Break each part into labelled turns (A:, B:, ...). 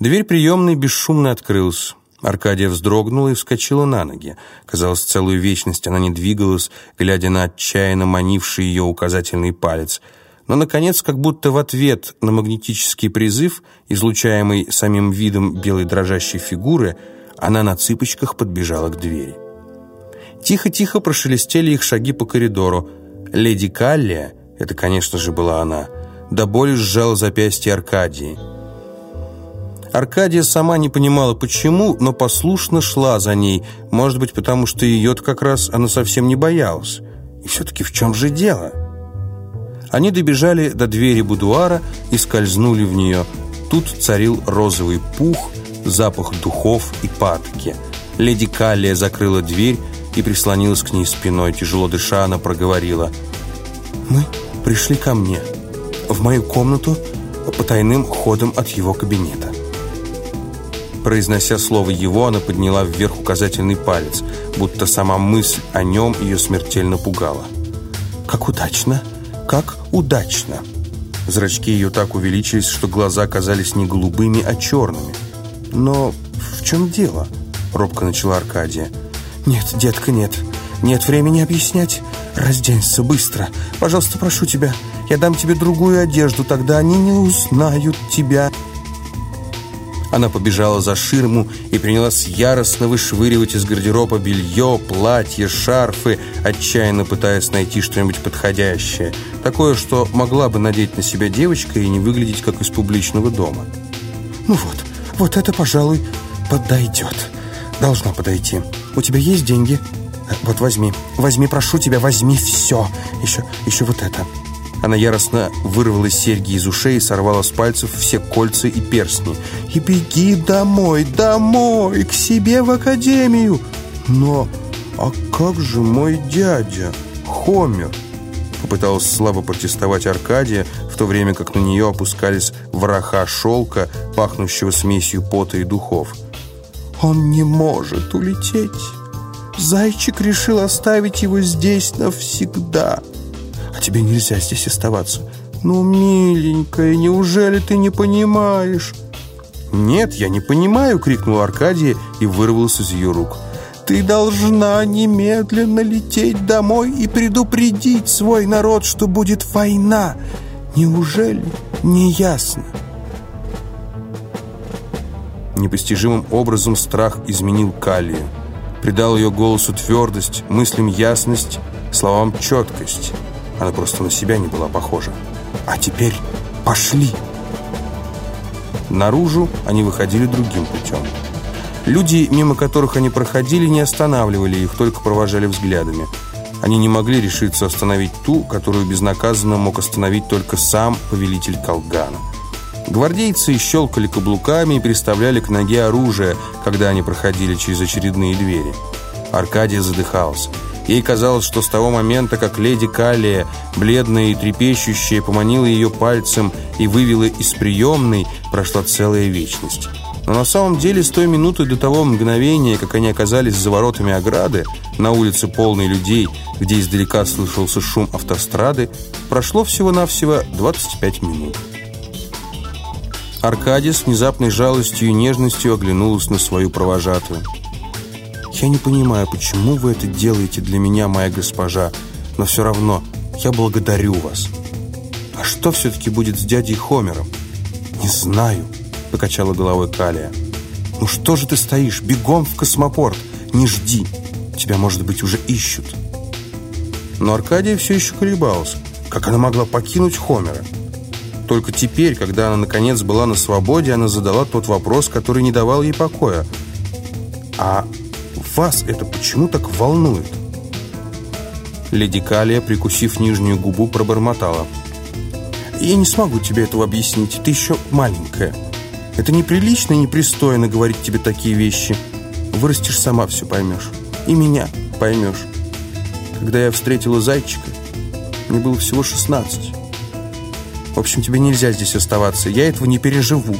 A: Дверь приемной бесшумно открылась. Аркадия вздрогнула и вскочила на ноги. Казалось, целую вечность она не двигалась, глядя на отчаянно манивший ее указательный палец. Но, наконец, как будто в ответ на магнетический призыв, излучаемый самим видом белой дрожащей фигуры, она на цыпочках подбежала к двери. Тихо-тихо прошелестели их шаги по коридору. Леди Каллия, это, конечно же, была она, до боли сжала запястье Аркадии. Аркадия сама не понимала, почему, но послушно шла за ней. Может быть, потому что ее-то как раз она совсем не боялась. И все-таки в чем же дело? Они добежали до двери будуара и скользнули в нее. Тут царил розовый пух, запах духов и патоки. Леди Каллия закрыла дверь и прислонилась к ней спиной. Тяжело дыша, она проговорила. «Мы пришли ко мне, в мою комнату, по тайным ходам от его кабинета». Произнося слово «его», она подняла вверх указательный палец, будто сама мысль о нем ее смертельно пугала. «Как удачно! Как удачно!» Зрачки ее так увеличились, что глаза казались не голубыми, а черными. «Но в чем дело?» — робко начала Аркадия. «Нет, детка, нет. Нет времени объяснять. Разденься быстро. Пожалуйста, прошу тебя. Я дам тебе другую одежду, тогда они не узнают тебя». Она побежала за ширму и принялась яростно вышвыривать из гардероба белье, платье, шарфы, отчаянно пытаясь найти что-нибудь подходящее. Такое, что могла бы надеть на себя девочка и не выглядеть, как из публичного дома. «Ну вот, вот это, пожалуй, подойдет. Должна подойти. У тебя есть деньги? Вот возьми. Возьми, прошу тебя, возьми все. Еще, еще вот это». Она яростно вырвала серьги из ушей и сорвала с пальцев все кольца и перстни. «И беги домой, домой, к себе в академию!» «Но, а как же мой дядя, Хомер?» Попыталась слабо протестовать Аркадия, в то время как на нее опускались враха шелка, пахнущего смесью пота и духов. «Он не может улететь. Зайчик решил оставить его здесь навсегда» тебе нельзя здесь оставаться. Ну, миленькая, неужели ты не понимаешь?» «Нет, я не понимаю!» — крикнул Аркадия и вырвался из ее рук. «Ты должна немедленно лететь домой и предупредить свой народ, что будет война! Неужели не ясно?» Непостижимым образом страх изменил Калию. Придал ее голосу твердость, мыслям ясность, словам четкость. Она просто на себя не была похожа. «А теперь пошли!» Наружу они выходили другим путем. Люди, мимо которых они проходили, не останавливали их, только провожали взглядами. Они не могли решиться остановить ту, которую безнаказанно мог остановить только сам повелитель Колгана. Гвардейцы щелкали каблуками и приставляли к ноге оружие, когда они проходили через очередные двери. Аркадия задыхался. Ей казалось, что с того момента, как леди Калия, бледная и трепещущая, поманила ее пальцем и вывела из приемной, прошла целая вечность. Но на самом деле с той минуты до того мгновения, как они оказались за воротами ограды, на улице полной людей, где издалека слышался шум автострады, прошло всего-навсего 25 минут. Аркадий с внезапной жалостью и нежностью оглянулась на свою провожатую. Я не понимаю, почему вы это делаете для меня, моя госпожа, но все равно я благодарю вас. А что все-таки будет с дядей Хомером? Не знаю, покачала головой Калия. Ну что же ты стоишь? Бегом в космопорт. Не жди. Тебя, может быть, уже ищут. Но Аркадия все еще колебалась. Как она могла покинуть Хомера? Только теперь, когда она наконец была на свободе, она задала тот вопрос, который не давал ей покоя. А вас это почему так волнует?» Леди Калия, прикусив нижнюю губу, пробормотала. «Я не смогу тебе этого объяснить, ты еще маленькая. Это неприлично и непристойно говорить тебе такие вещи. Вырастешь, сама все поймешь. И меня поймешь. Когда я встретила зайчика, мне было всего 16. В общем, тебе нельзя здесь оставаться, я этого не переживу».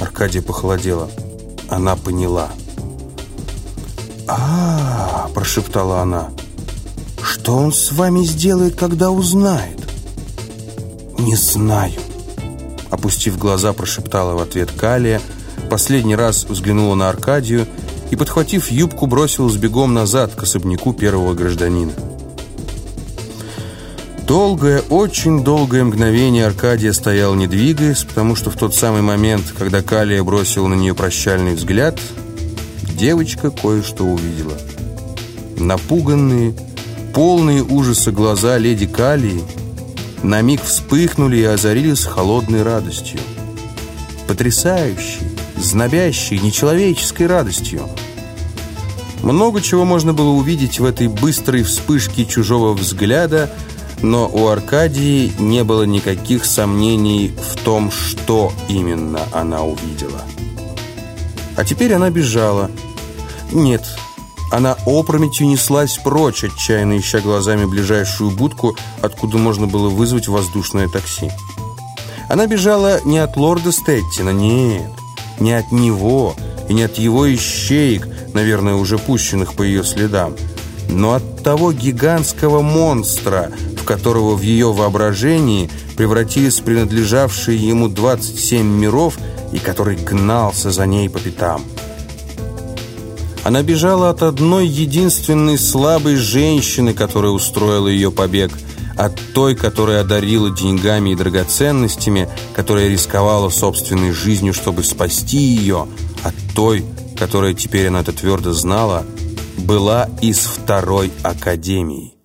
A: Аркадия похолодела. Она поняла а, -а, -а прошептала она. «Что он с вами сделает, когда узнает?» «Не знаю. Опустив глаза, прошептала в ответ Калия, последний раз взглянула на Аркадию и, подхватив юбку, бросилась бегом назад к особняку первого гражданина. Долгое, очень долгое мгновение Аркадия стоял не двигаясь, потому что в тот самый момент, когда Калия бросила на нее прощальный взгляд, девочка кое-что увидела. Напуганные, полные ужаса глаза леди Калии на миг вспыхнули и озарились холодной радостью. Потрясающей, знобящей, нечеловеческой радостью. Много чего можно было увидеть в этой быстрой вспышке чужого взгляда, но у Аркадии не было никаких сомнений в том, что именно она увидела. А теперь она бежала. Нет, она опрометью неслась прочь, отчаянно ища глазами ближайшую будку, откуда можно было вызвать воздушное такси. Она бежала не от лорда Стеттина, нет, не от него и не от его ищеек, наверное, уже пущенных по ее следам, но от того гигантского монстра, в которого в ее воображении превратились принадлежавшие ему 27 миров и который гнался за ней по пятам. Она бежала от одной единственной слабой женщины, которая устроила ее побег, от той, которая одарила деньгами и драгоценностями, которая рисковала собственной жизнью, чтобы спасти ее, от той, которая теперь она это твердо знала, была из второй академии.